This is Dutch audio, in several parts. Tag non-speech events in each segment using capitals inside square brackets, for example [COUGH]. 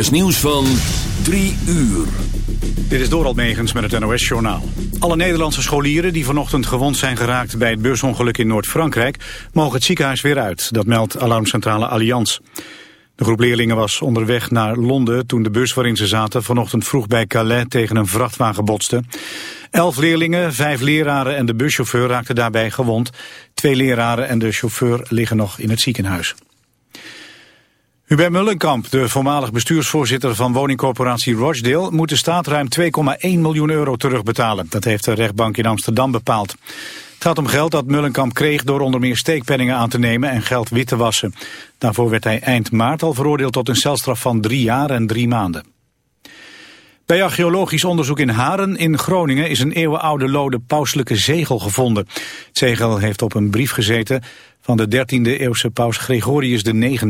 is nieuws van 3 uur. Dit is Doral Megens met het NOS-journaal. Alle Nederlandse scholieren die vanochtend gewond zijn geraakt bij het busongeluk in Noord-Frankrijk... mogen het ziekenhuis weer uit, dat meldt alarmcentrale Allianz. De groep leerlingen was onderweg naar Londen toen de bus waarin ze zaten... vanochtend vroeg bij Calais tegen een vrachtwagen botste. Elf leerlingen, vijf leraren en de buschauffeur raakten daarbij gewond. Twee leraren en de chauffeur liggen nog in het ziekenhuis. Hubert Mullenkamp, de voormalig bestuursvoorzitter van woningcorporatie Rochdale, moet de staat ruim 2,1 miljoen euro terugbetalen. Dat heeft de rechtbank in Amsterdam bepaald. Het gaat om geld dat Mullenkamp kreeg door onder meer steekpenningen aan te nemen en geld wit te wassen. Daarvoor werd hij eind maart al veroordeeld tot een celstraf van drie jaar en drie maanden. Bij archeologisch onderzoek in Haren in Groningen is een eeuwenoude lode pauselijke zegel gevonden. Het zegel heeft op een brief gezeten van de 13e eeuwse paus Gregorius IX.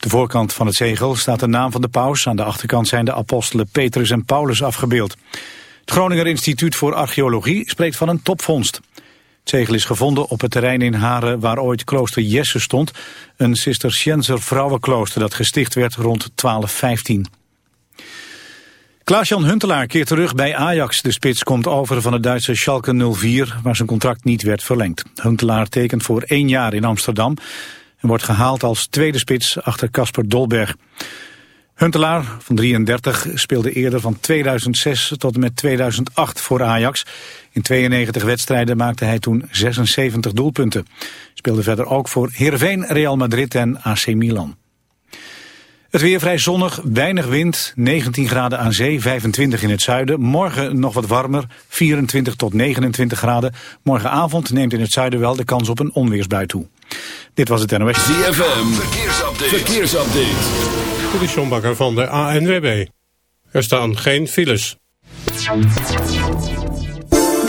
De voorkant van het zegel staat de naam van de paus. Aan de achterkant zijn de apostelen Petrus en Paulus afgebeeld. Het Groninger Instituut voor Archeologie spreekt van een topvondst. Het zegel is gevonden op het terrein in Haren waar ooit klooster Jesse stond. Een Cisterciënser vrouwenklooster dat gesticht werd rond 1215. Klaas-Jan Huntelaar keert terug bij Ajax. De spits komt over van het Duitse Schalke 04, waar zijn contract niet werd verlengd. Huntelaar tekent voor één jaar in Amsterdam en wordt gehaald als tweede spits achter Casper Dolberg. Huntelaar van 33 speelde eerder van 2006 tot en met 2008 voor Ajax. In 92 wedstrijden maakte hij toen 76 doelpunten. Speelde verder ook voor Heerenveen, Real Madrid en AC Milan. Het weer vrij zonnig, weinig wind, 19 graden aan zee, 25 in het zuiden. Morgen nog wat warmer, 24 tot 29 graden. Morgenavond neemt in het zuiden wel de kans op een onweersbui toe. Dit was het NOS. ZFM, verkeersupdate. verkeersupdate. Dit is John Bakker van de ANWB. Er staan geen files.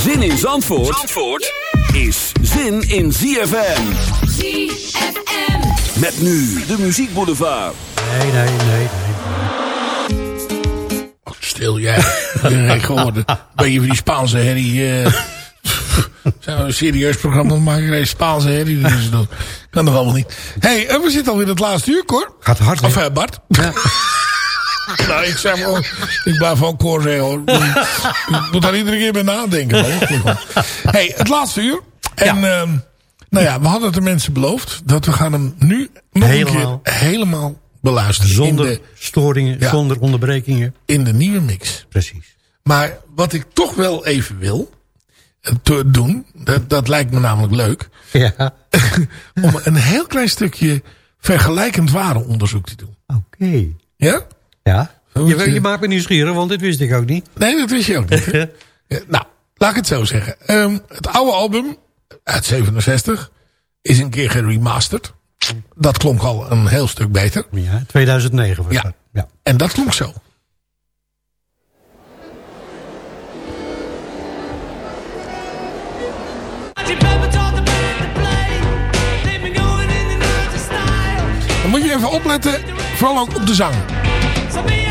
Zin in Zandvoort, Zandvoort is zin in ZFM. ZFM. Met nu de muziekboulevard. Nee, nee, nee, nee. Oh, stil jij. Ik ben geworden. Ben je van die Spaanse herrie... Uh, [LAUGHS] zijn we een serieus programma maken? Nee, Spaanse herrie. Dus dat kan toch allemaal niet. hey, we zitten alweer in het laatste uur, Cor. Gaat hard. Of uh, Bart. Ja. Nou, ik zeg gewoon, ik blijf van Cor zeggen hoor. Ik moet daar iedere keer bij nadenken. hey, het laatste uur. En ja. Uh, nou ja, we hadden het de mensen beloofd dat we gaan hem nu nog helemaal. een keer helemaal beluisteren. Zonder de, storingen, ja, zonder onderbrekingen. In de nieuwe mix. Precies. Maar wat ik toch wel even wil te doen, dat, dat lijkt me namelijk leuk. Ja. [LAUGHS] om een heel klein stukje vergelijkend warenonderzoek te doen. Oké. Okay. Ja? Ja. Je, je, maakt me nieuwsgierig, want dit wist ik ook niet. Nee, dat wist je ook niet. [LAUGHS] ja, nou, laat ik het zo zeggen. Um, het oude album uit 67 is een keer geremasterd. Dat klonk al een heel stuk beter. Ja, 2009 was ja. dat. Ja. En dat klonk zo. Dan moet je even opletten, vooral ook op de zang. So me.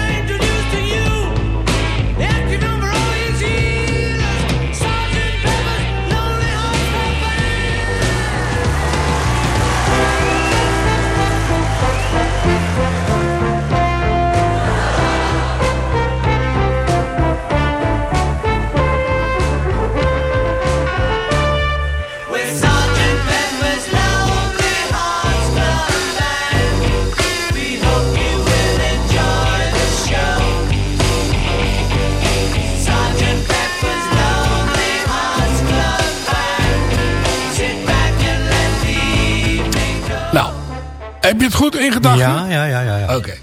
Het goed in gedachten? Ja, ja, ja. ja, ja. Oké.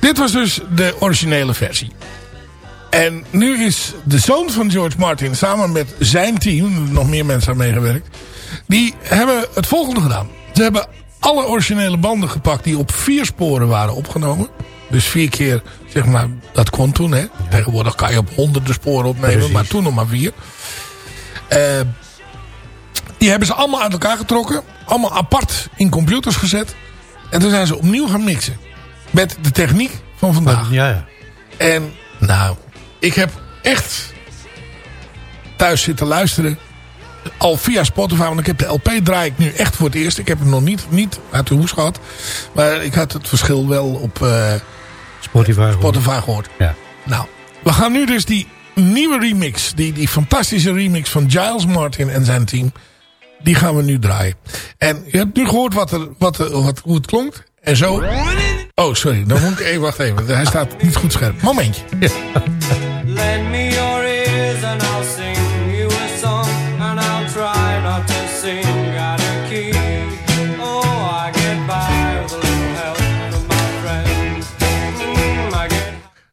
Dit was dus de originele versie. En nu is de zoon van George Martin samen met zijn team, nog meer mensen aan meegewerkt, die hebben het volgende gedaan. Ze hebben alle originele banden gepakt die op vier sporen waren opgenomen. Dus vier keer, zeg maar, dat kon toen. Hè. Tegenwoordig kan je op honderden sporen opnemen, Precies. maar toen nog maar vier. Eh, die hebben ze allemaal uit elkaar getrokken. Allemaal apart in computers gezet. En toen zijn ze opnieuw gaan mixen. Met de techniek van vandaag. Ja, ja. En nou, ik heb echt thuis zitten luisteren. Al via Spotify, want ik heb de LP draai ik nu echt voor het eerst. Ik heb hem nog niet, niet uit de hoes gehad. Maar ik had het verschil wel op eh, Spotify. hoor. Spotify gehoord. Ja. Nou, we gaan nu dus die nieuwe remix. Die, die fantastische remix van Giles Martin en zijn team. Die gaan we nu draaien. En je hebt nu gehoord wat er, wat, er- wat, hoe het klonk. En zo... Oh, sorry. Dan moet ik even... Wacht even. Hij staat niet goed scherp. Momentje.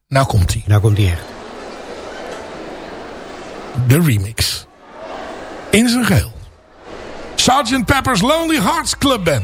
Nou komt hij. Nou komt die echt. De remix. In zijn geheel. Sgt. Pepper's Lonely Hearts Club Band.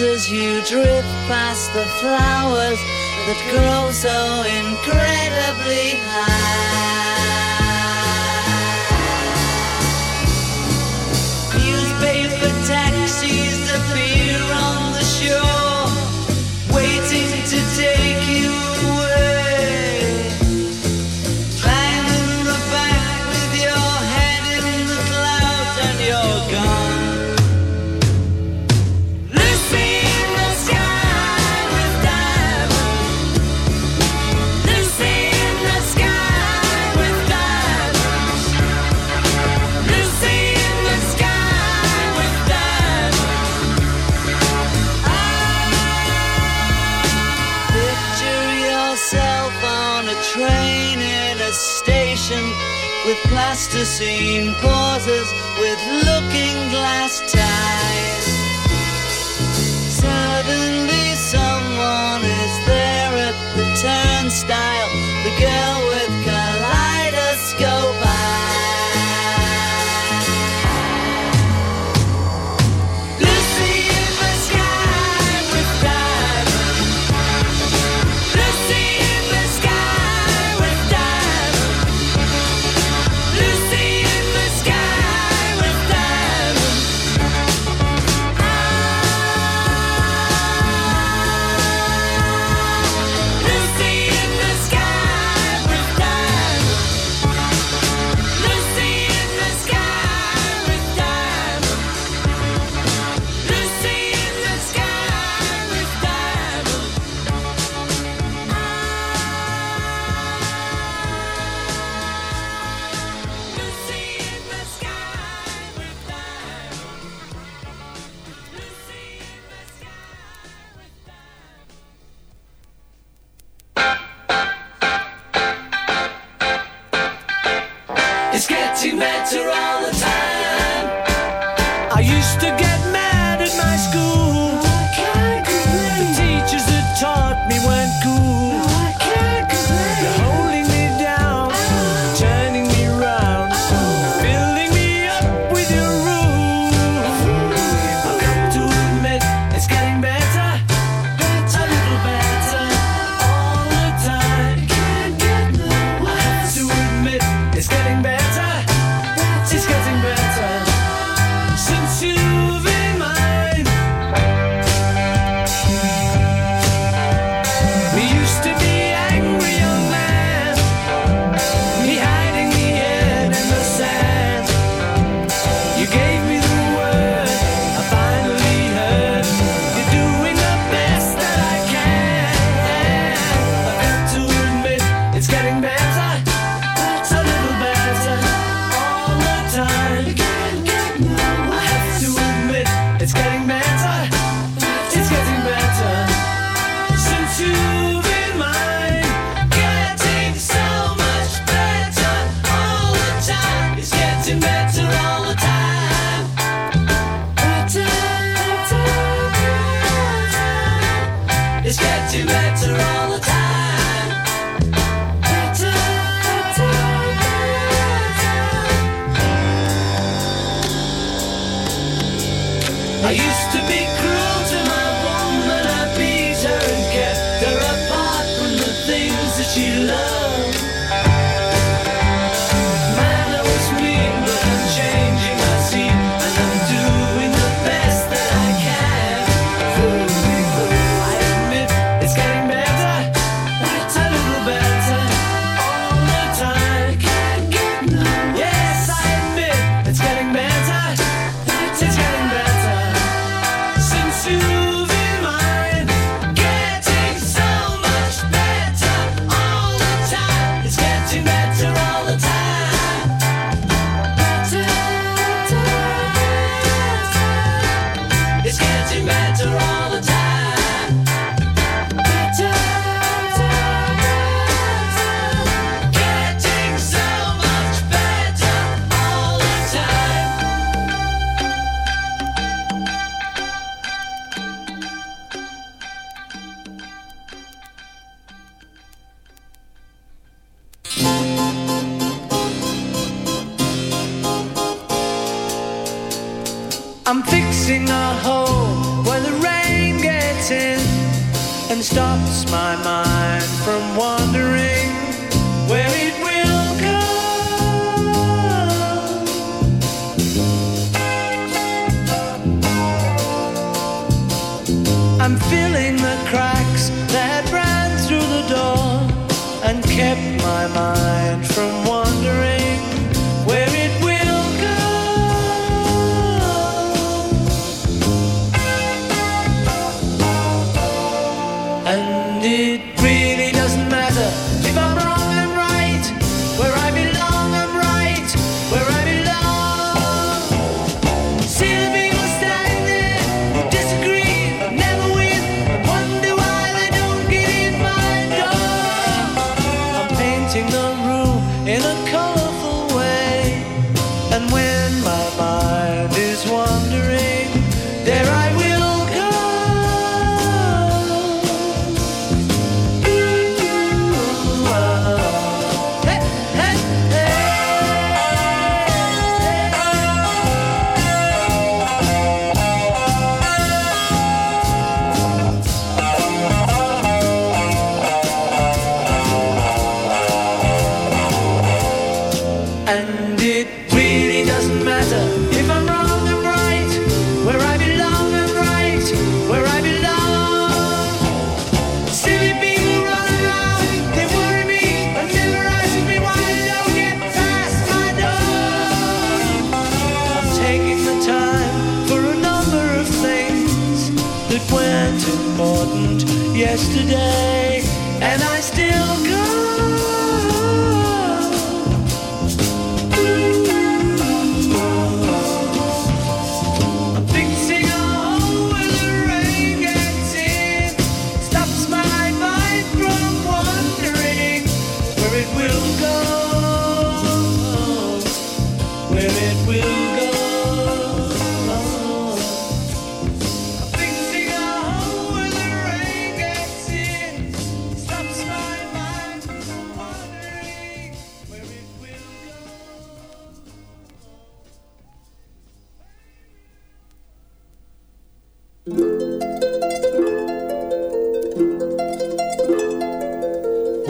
as you drift past the flowers that grow so incredibly high.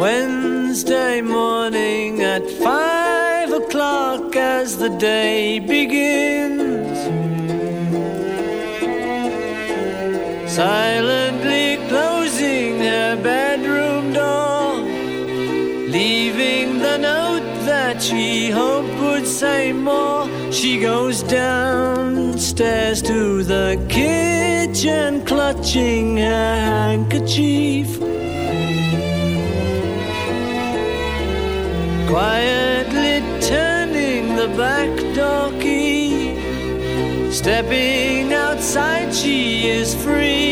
Wednesday morning at five o'clock as the day begins. Silently closing her bedroom door, leaving the note that she hoped would say more. She goes downstairs to the kitchen, clutching her handkerchief. quietly turning the back door key. Stepping outside, she is free.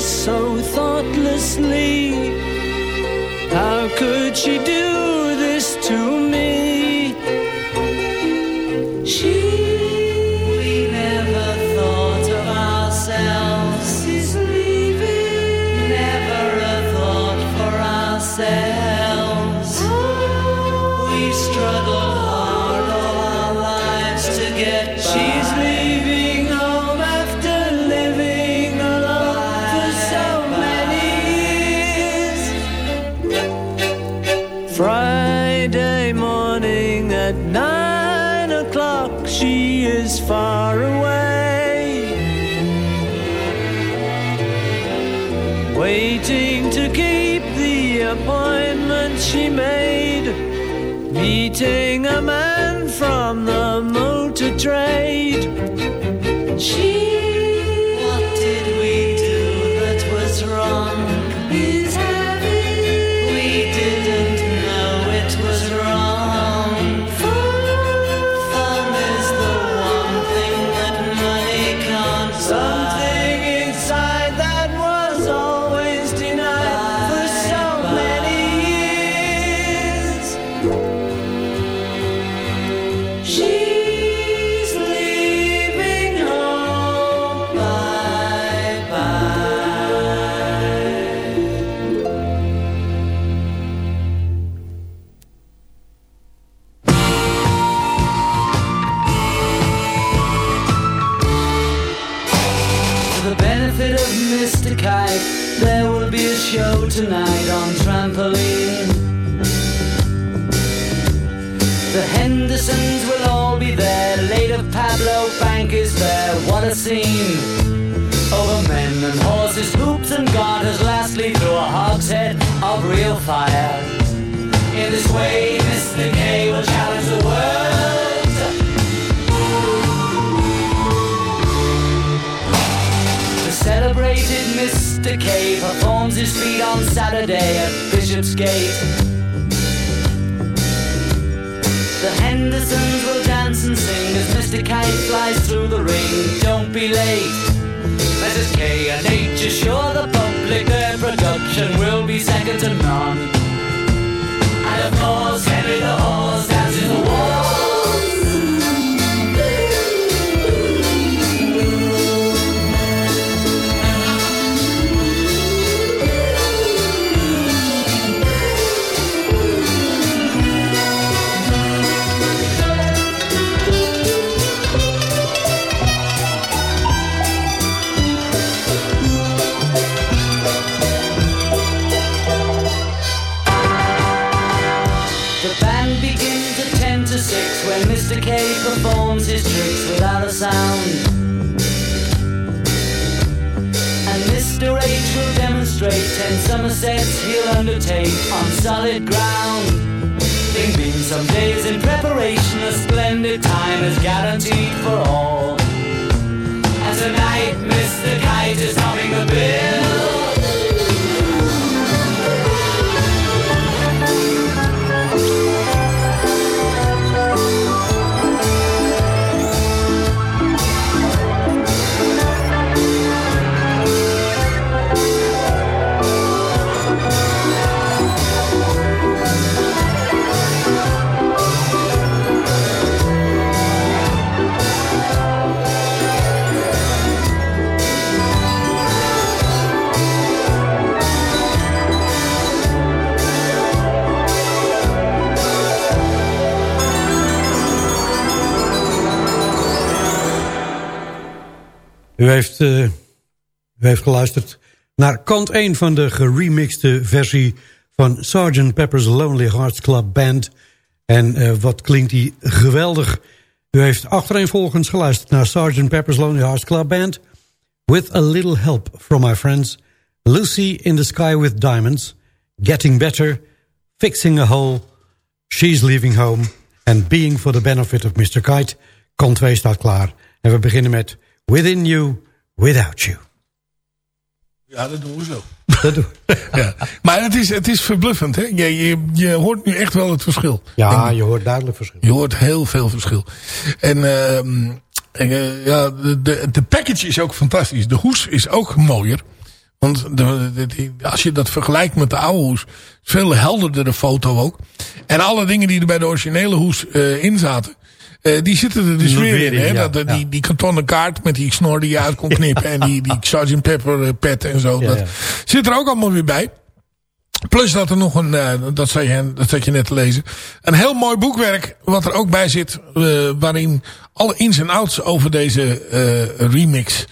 so thoughtlessly? How could of real fire. In this way, Mr. K will challenge the world. The celebrated Mr. K performs his feat on Saturday at Bishopsgate. The Hendersons will dance and sing as Mr. Kite flies through the ring. Don't be late. Mrs. K and H assure the public their production will be second to none. And of course, Henry the Horse 10 Somersets he'll undertake on solid ground. Bing bing, some days in preparation, a splendid time is guaranteed for all. And tonight, Mr. Kite is humming the bill. U heeft, eh, u heeft geluisterd naar kant 1 van de geremixte versie van Sgt. Pepper's Lonely Hearts Club Band. En eh, wat klinkt die geweldig. U heeft achtereenvolgens geluisterd naar Sgt. Pepper's Lonely Hearts Club Band... With a Little Help from My Friends... Lucy in the Sky with Diamonds, Getting Better, Fixing a Hole, She's Leaving Home en Being for the Benefit of Mr. Kite. Kant 2 staat klaar. En we beginnen met Within You, Without You. Ja, dat doen we zo. Dat doen we. [LAUGHS] Ja. Maar het is, het is verbluffend. Hè? Je, je, je hoort nu echt wel het verschil. Ja, je hoort duidelijk verschil. Je hoort heel veel verschil. En, ehm, en eh, ja, de, de, de package is ook fantastisch. De hoes is ook mooier. Want de, de- die- als je dat vergelijkt met de oude hoes. Veel helderder de foto ook. En alle dingen die er bij de originele hoes eh, in zaten. Eh, die zitten er dus weer in. Hè? ja, dat, ja. Die, die kartonnen kaart met die snor die je uit kon knippen. en die, die Sgt. Pepper eh, pet en zo. Ja, dat ja. zit er ook allemaal weer bij. Plus dat er nog een, eh, dat, zei je, dat zat je net te lezen. Een heel mooi boekwerk wat er ook bij zit. eh, waarin alle ins en outs over deze eh, remix.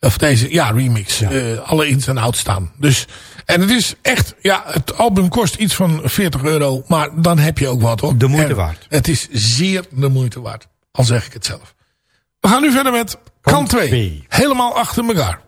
Of deze, ja, remix. eh, alle ins en outs staan. Dus, en het is echt, ja, het album kost iets van 40 euro. Maar dan heb je ook wat hoor. De moeite En waard. Het is zeer de moeite waard. Al zeg ik het zelf. We gaan nu verder met kant Kant 2. twee. Helemaal achter elkaar.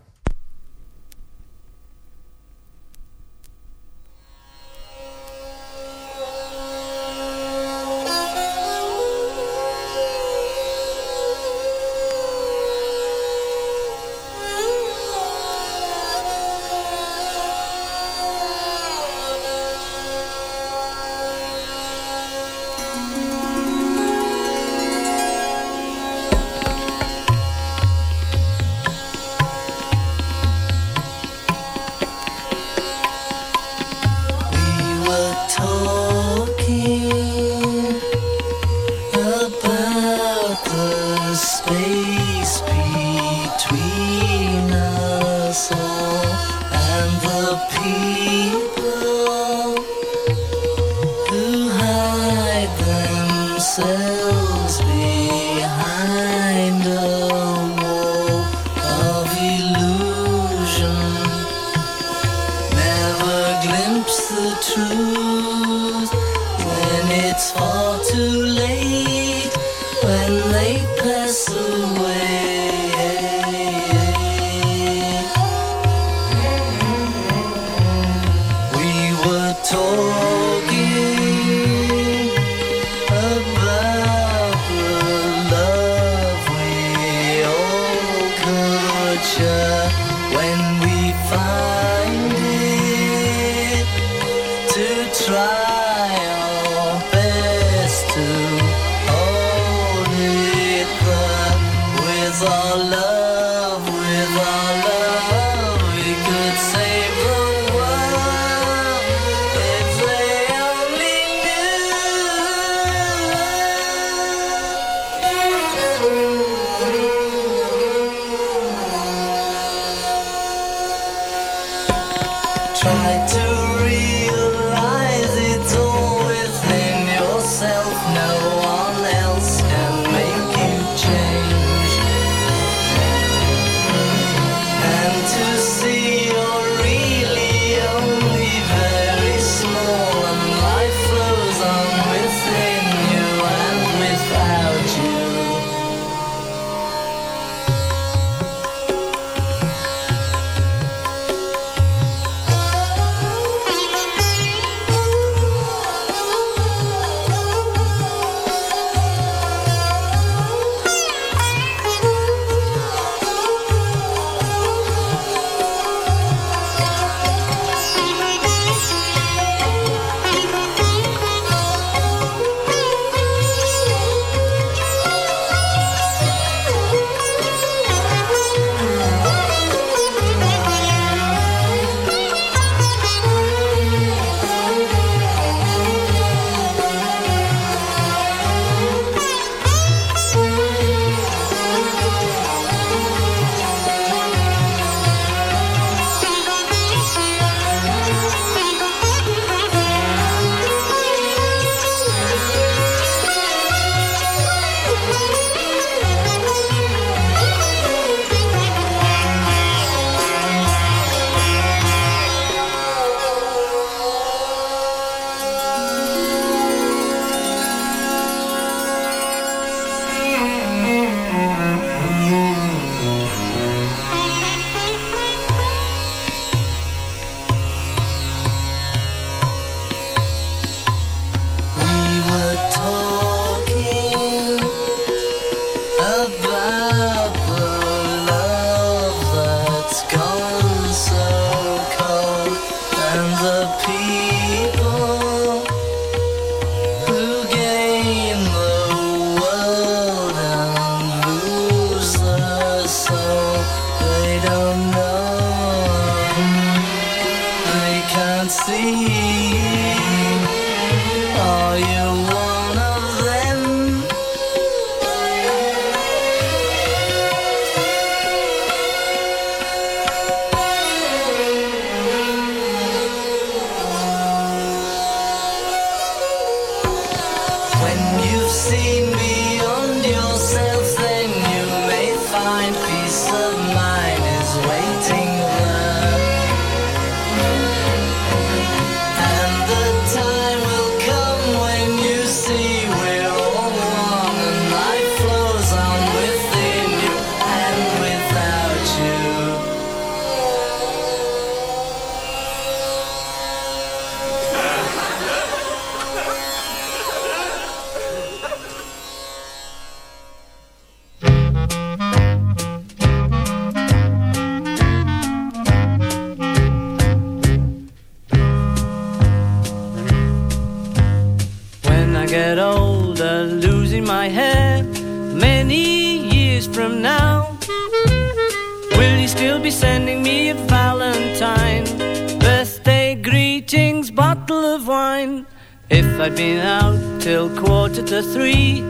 Till quarter to three,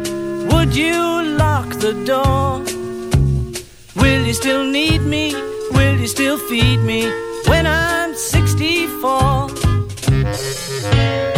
would you lock the door? Will you still need me? Will you still feed me when I'm 64?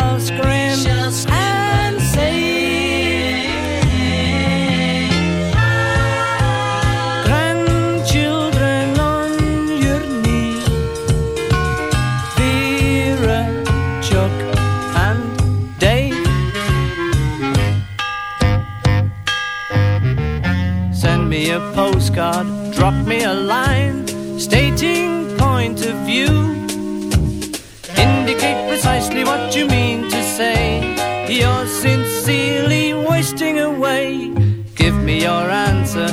postcard, drop me a line, stating point of view. Indicate precisely what you mean to say. You're sincerely wasting away. Give me your answer,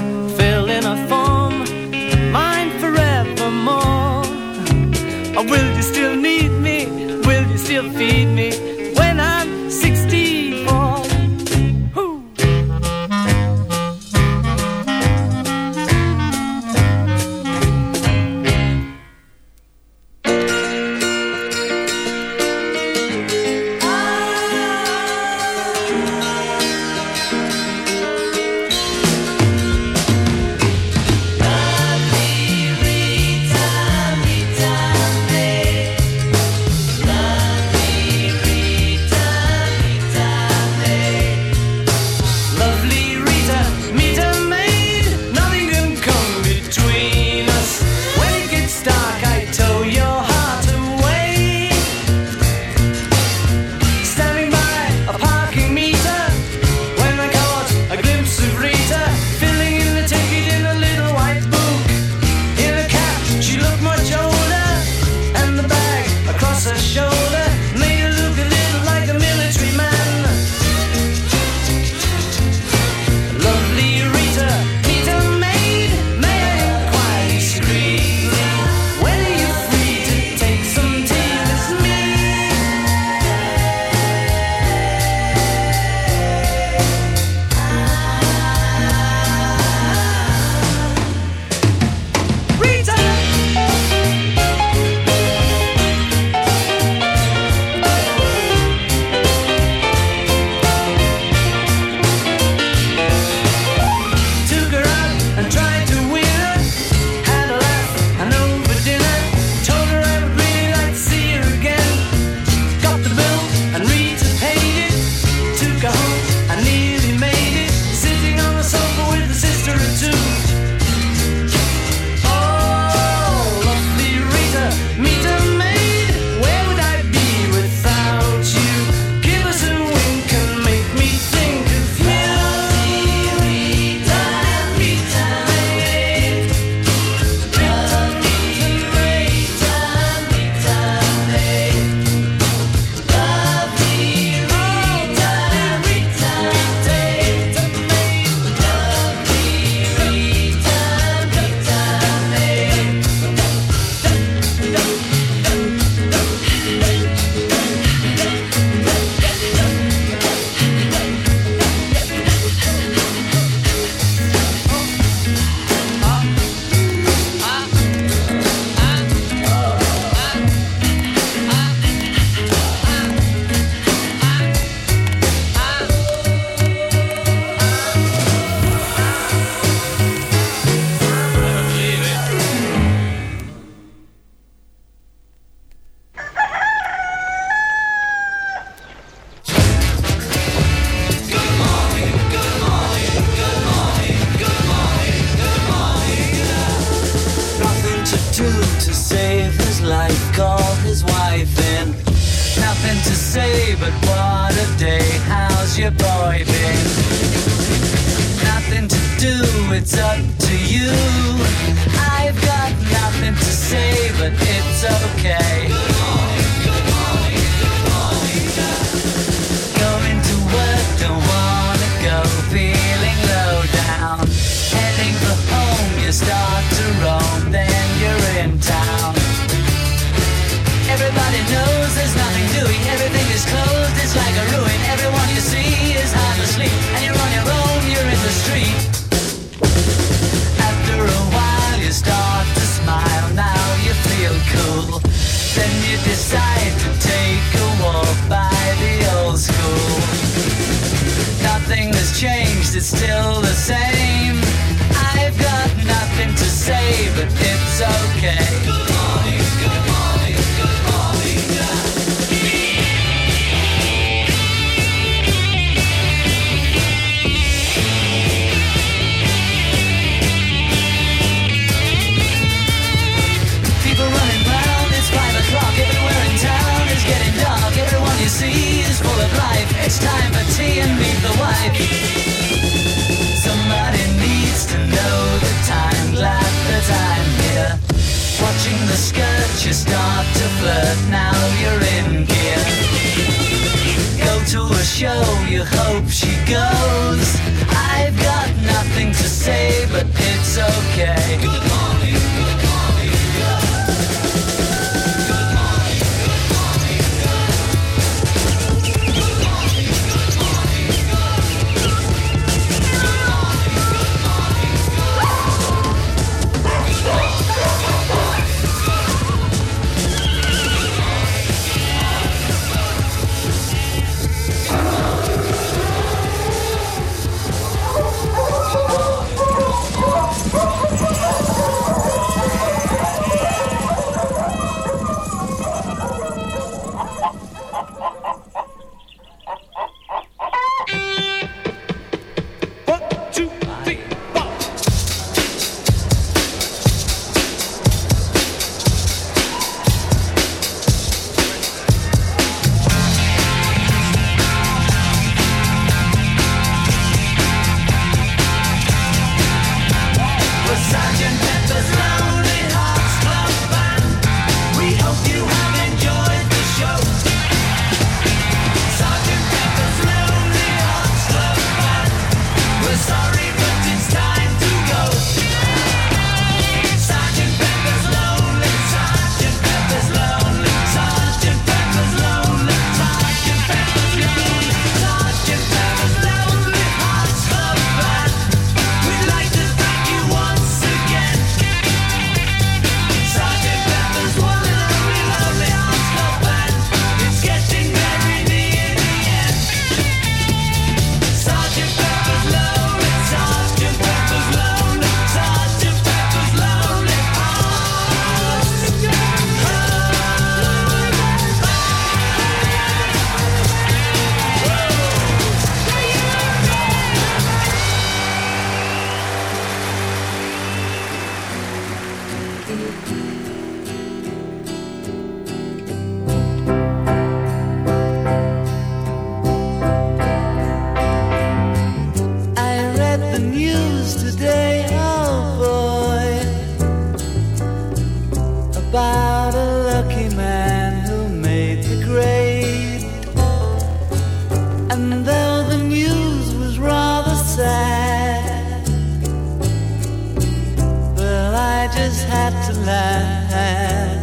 just had to laugh.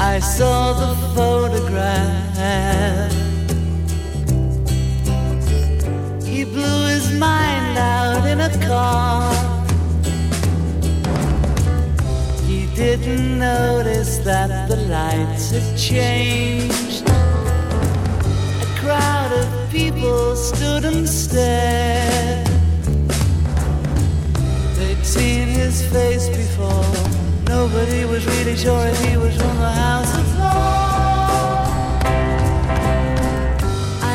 I saw the photograph. He blew his mind out in a car. He didn't notice that the lights had changed. A crowd of people stood and stared seen his face before. Nobody was really sure if he was from the house above.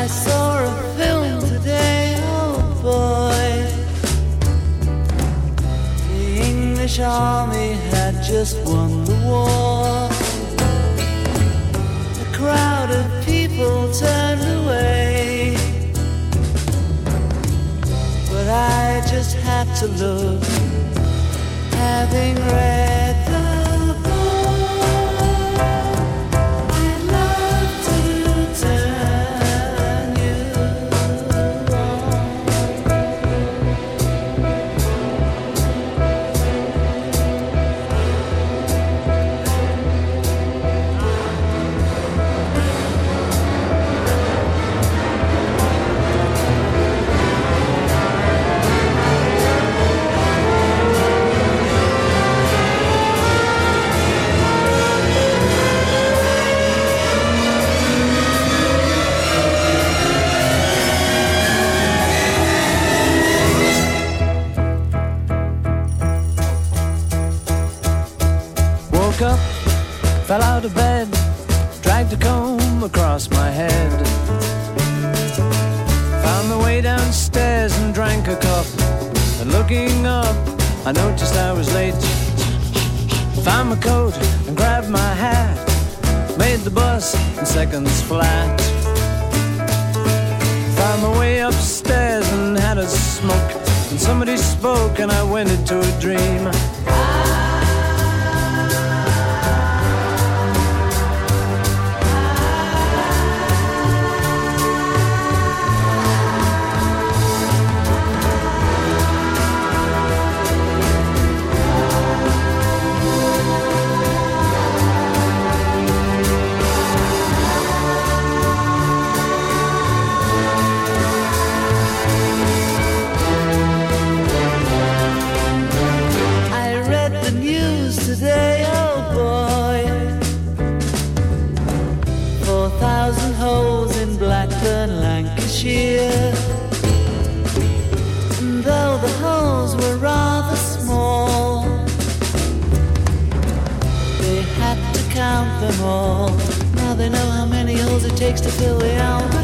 I saw a film today, oh boy. The English army had just won the war. A crowd of people turned away. But I just had to look having read fell out of bed, dragged a comb across my head. Found my way downstairs and drank a cup. And looking up, I noticed I was late. Found my coat and grabbed my hat. Made the bus in seconds flat. Found my way upstairs and had a smoke. And somebody spoke and I went into a dream. Count them all. Now they know how many holes it takes to fill the Albert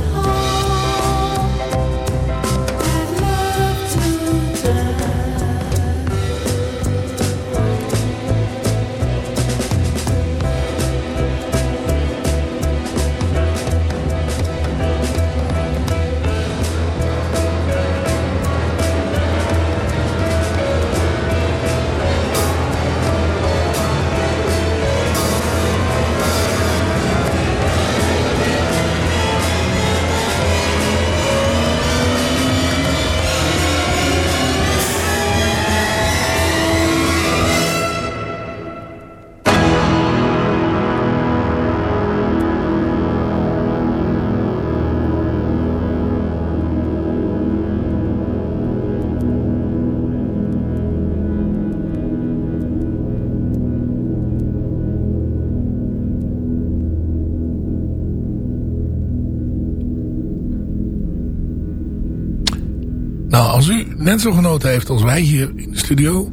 net zo genoten heeft als wij hier in de studio,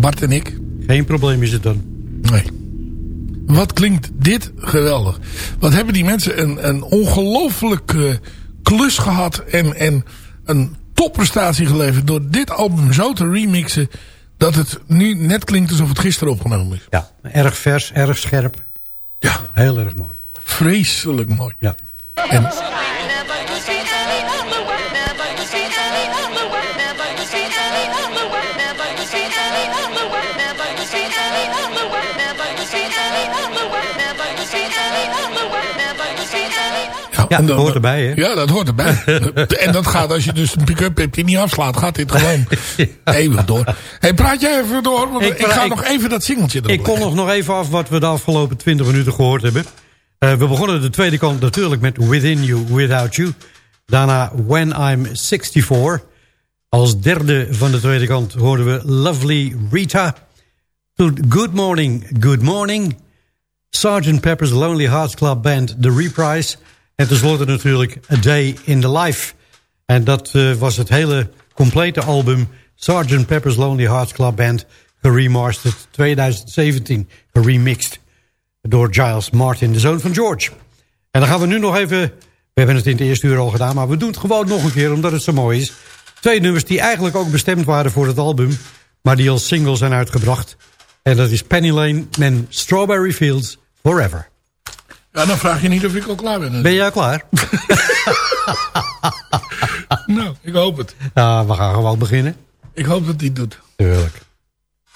Bart en ik. Geen probleem is het dan. Nee. Wat klinkt dit geweldig. Wat hebben die mensen een, een ongelooflijk eh, klus gehad en, en een topprestatie geleverd door dit album zo te remixen dat het nu net klinkt alsof het gisteren opgenomen is. Ja, erg vers, erg scherp. Ja, Heel erg mooi. vreselijk mooi. Ja. En Ja, Ja, en dat hoort erbij, hè? Ja, dat hoort erbij. [LAUGHS] en dat gaat, als je dus een pick-up hebt die niet afslaat, gaat dit gewoon [LAUGHS] eeuwig door. hey, praat jij even door, want Ik ga ik- nog even dat singeltje erop Ik kon nog nog even af wat we de afgelopen 20 minuten gehoord hebben. Eh, we begonnen de tweede kant natuurlijk met Within You, Without You. Daarna When I'm 64. Als derde van de tweede kant hoorden we Lovely Rita. Toen Good Morning, Good Morning. Sgt. Pepper's Lonely Hearts Club Band, The Reprise. En tenslotte natuurlijk A Day in the Life. En dat eh, was het hele complete album Sgt. Pepper's Lonely Hearts Club Band... geremasterd 2017, geremixed door Giles Martin, de zoon van George. En dan gaan we nu nog even... We hebben het in het eerste uur al gedaan, maar we doen het gewoon nog een keer... omdat het zo mooi is. Twee nummers die eigenlijk ook bestemd waren voor het album... maar die als single zijn uitgebracht. En dat is Penny Lane en Strawberry Fields Forever. Ja, dan vraag je niet of ik al klaar ben. Ben jij klaar? [LAUGHS] Nou, ik hoop het. Ja, we gaan gewoon beginnen. Ik hoop dat hij het doet. Tuurlijk.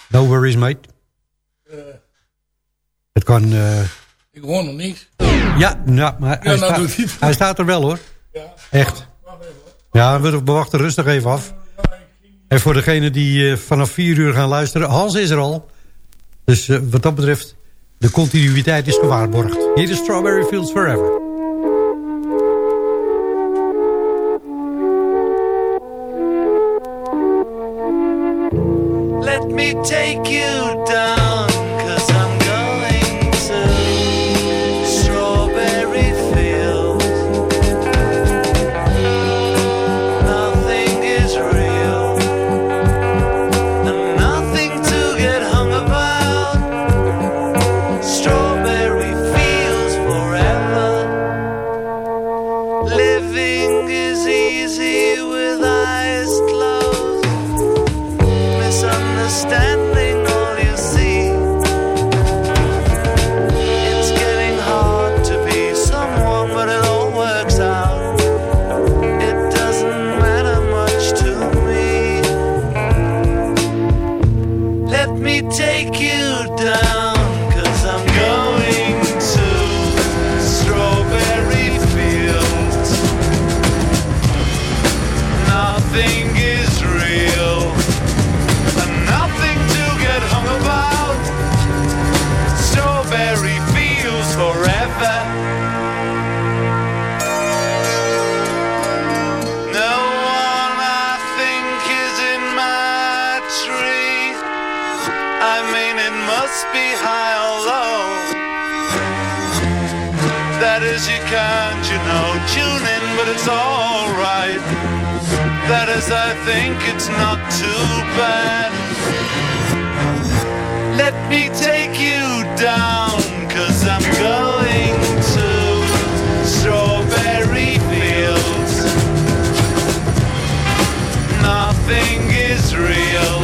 No worries, mate. Het kan... eh, Ik hoor nog niks. ja, nou, maar hij, nou hij staat er wel, hoor. Echt. Ja, we wachten rustig even af. En voor degenen die eh, vanaf 4 uur gaan luisteren... Hans is er al. Dus eh, wat dat betreft... de continuïteit is gewaarborgd. Hier is Strawberry Fields Forever. Let me take you down, Is real and nothing to get hung about. Strawberry fields forever. No one I think is in my tree. I mean, it must be high or low. That is, you can't, you know, tune in, but it's alright. That is, I think it's not too bad. Let me take you down, cause I'm going to strawberry fields. Nothing is real,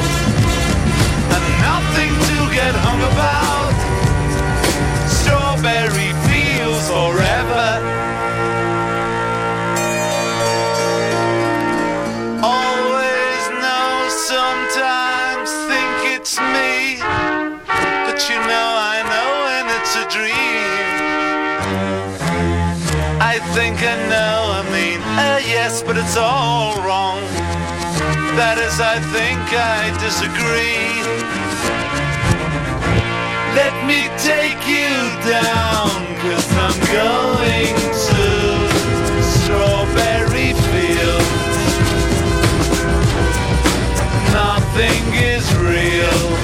and nothing to get hung about. Dream. I think I know, I mean, uh, yes, but it's all wrong. That is, I think I disagree. Let me take you down, cause I'm going to strawberry fields. Nothing is real,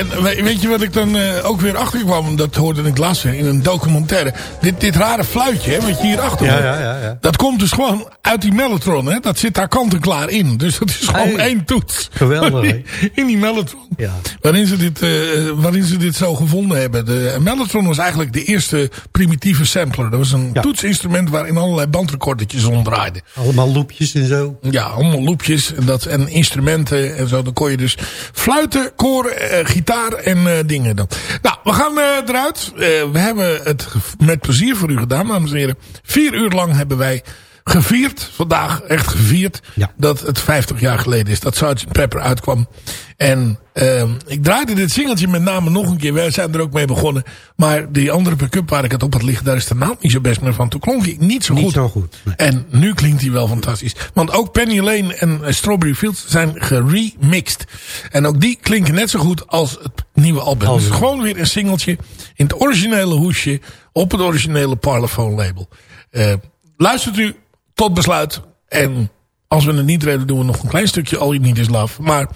En we- weet je wat ik dan eh, ook weer achterkwam? Dat hoorde ik laatst in een documentaire. Dit, dit rare fluitje, hè, wat je hier achter Ja, hoort. ja, ja, ja. Dat komt dus gewoon uit die mellotron. Hè? Dat zit daar kant en klaar in. Dus dat is gewoon Hey. één toets. Geweldig? [LAUGHS] In die mellotron. Ja. Waarin, ze dit, eh, waarin ze dit zo gevonden hebben. De mellotron was eigenlijk de eerste primitieve sampler. Dat was een Ja. toetsinstrument waarin allerlei bandrecordertjes omdraaiden. Allemaal loepjes en zo. Ja, allemaal loepjes en, dat, en instrumenten en zo. Dan kon je dus fluiten, koren, eh, gitaar en eh, dingen doen. Nou, we gaan eh, eruit. Eh, we hebben het met plezier voor u gedaan, dames en heren. Vier uur lang hebben wij gevierd, vandaag echt gevierd, Ja. dat het 50 jaar geleden is dat Sgt. Pepper uitkwam. En ehm, ik draaide dit singeltje met name nog een keer. Wij zijn er ook mee begonnen. Maar die andere pick-up waar ik het op had liggen, daar is de naam niet zo best meer van. Toen klonk hij niet zo Niet goed. zo goed, nee. En nu klinkt hij wel fantastisch. Want ook Penny Lane en eh, Strawberry Fields zijn geremixed. En ook die klinken net zo goed als het nieuwe album. Album. Dus gewoon weer een singeltje in het originele hoesje op het originele Parlophone label. Eh, luistert u tot besluit. En als we het niet redden, doen we nog een klein stukje All You Need Is Love. Maar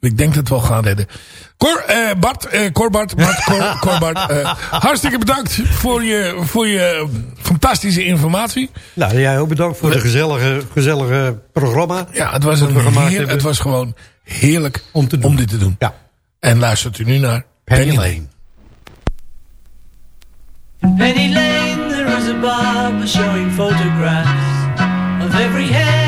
ik denk dat we het wel gaan redden. Cor, eh, Bart, eh, Cor Bart, Bart, Cor, [LAUGHS] Cor Bart, eh, hartstikke bedankt voor je, voor je fantastische informatie. Nou, jij ook bedankt voor de gezellige, gezellige programma. Ja, het was, een we gemaakt heer- hebben. het was gewoon heerlijk Om te doen. dit te doen. Ja. En luistert u nu naar Penny Penny Lane. Lane. Penny Lane, there is a barber showing photographs every head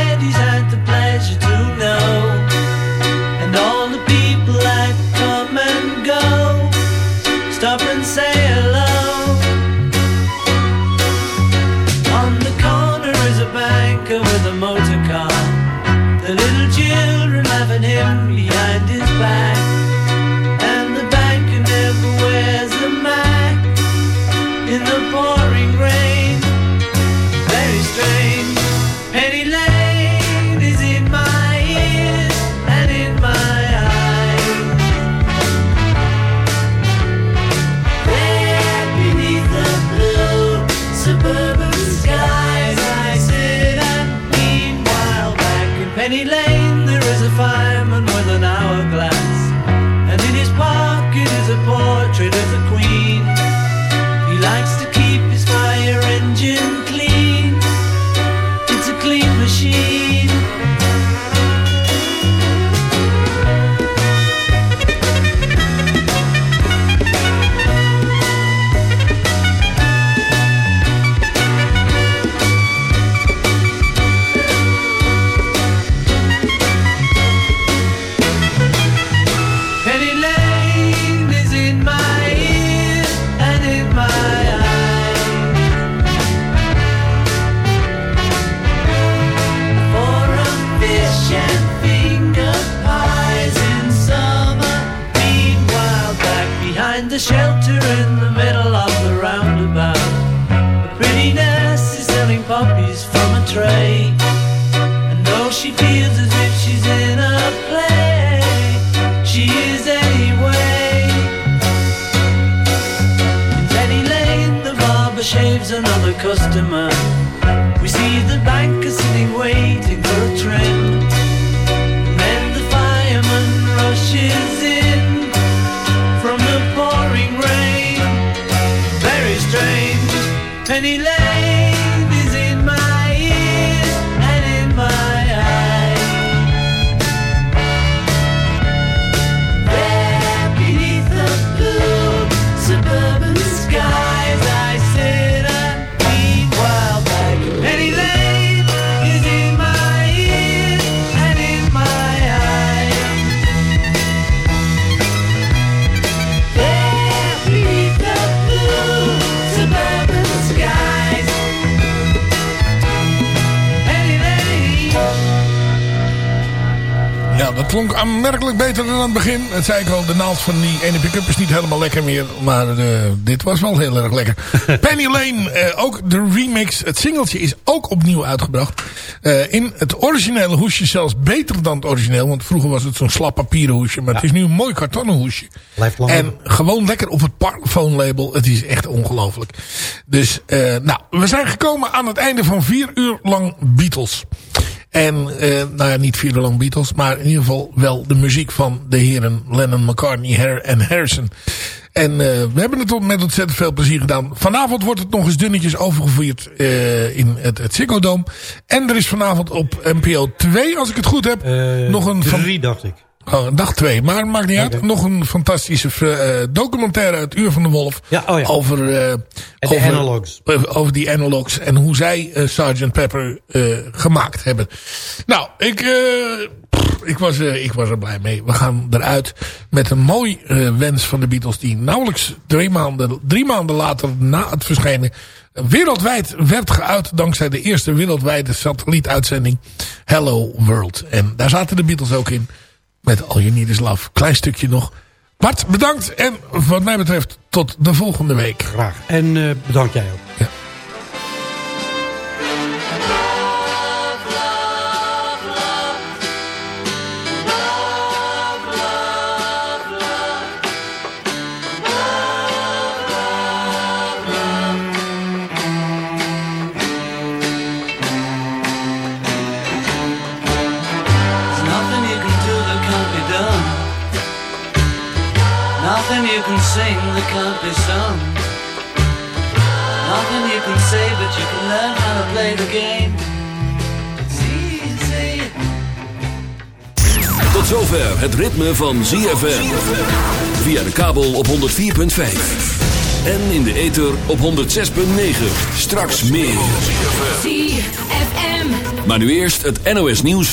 Het zei ik al, de naald van die ene pick-up is niet helemaal lekker meer. Maar eh, dit was wel heel erg lekker. [LAUGHS] Penny Lane, eh, ook de remix. Het singeltje is ook opnieuw uitgebracht. Eh, in het originele hoesje zelfs beter dan het origineel. Want vroeger was het zo'n slap papieren hoesje. Maar het is nu een mooi kartonnen hoesje. En gewoon lekker op het Parlophone label. Het is echt ongelooflijk. Dus, nou, we zijn gekomen aan het einde van vier uur lang Beatles. En, eh, nou ja, niet vier lang Beatles. Maar in ieder geval wel de muziek van de heren Lennon, McCartney Har- en Harrison. En uh, we hebben het met ontzettend veel plezier gedaan. Vanavond wordt het nog eens dunnetjes overgevoerd uh, in het, het Ziggo Dome. En er is vanavond op NPO 2, als ik het goed heb, Uh, nog een... Van... Drie, dacht ik. Oh, dag twee, maar maakt niet uit. Nog een fantastische uh, documentaire uit Uur van de Wolf. Ja, oh ja. Over, uh, over, analogs. over die analogs. En hoe zij uh, Sgt. Pepper gemaakt hebben. Nou, ik... ik, was, eh, ik was er blij mee. We gaan eruit met een mooi eh, wens van de Beatles... die nauwelijks drie maanden, drie maanden later na het verschijnen... wereldwijd werd geuit dankzij de eerste wereldwijde satellietuitzending... Hello World. En daar zaten de Beatles ook in met All You Need Is Love. Klein stukje nog. Bart, bedankt. En wat mij betreft tot de volgende week. Graag. En eh, bedankt jij ook. Ja. Learn how to play the game. It's easy. Tot zover het ritme van ZFM. Via de kabel op 104.5. En in de ether op 106.9. Straks meer. ZFM. Maar nu eerst het NOS nieuws.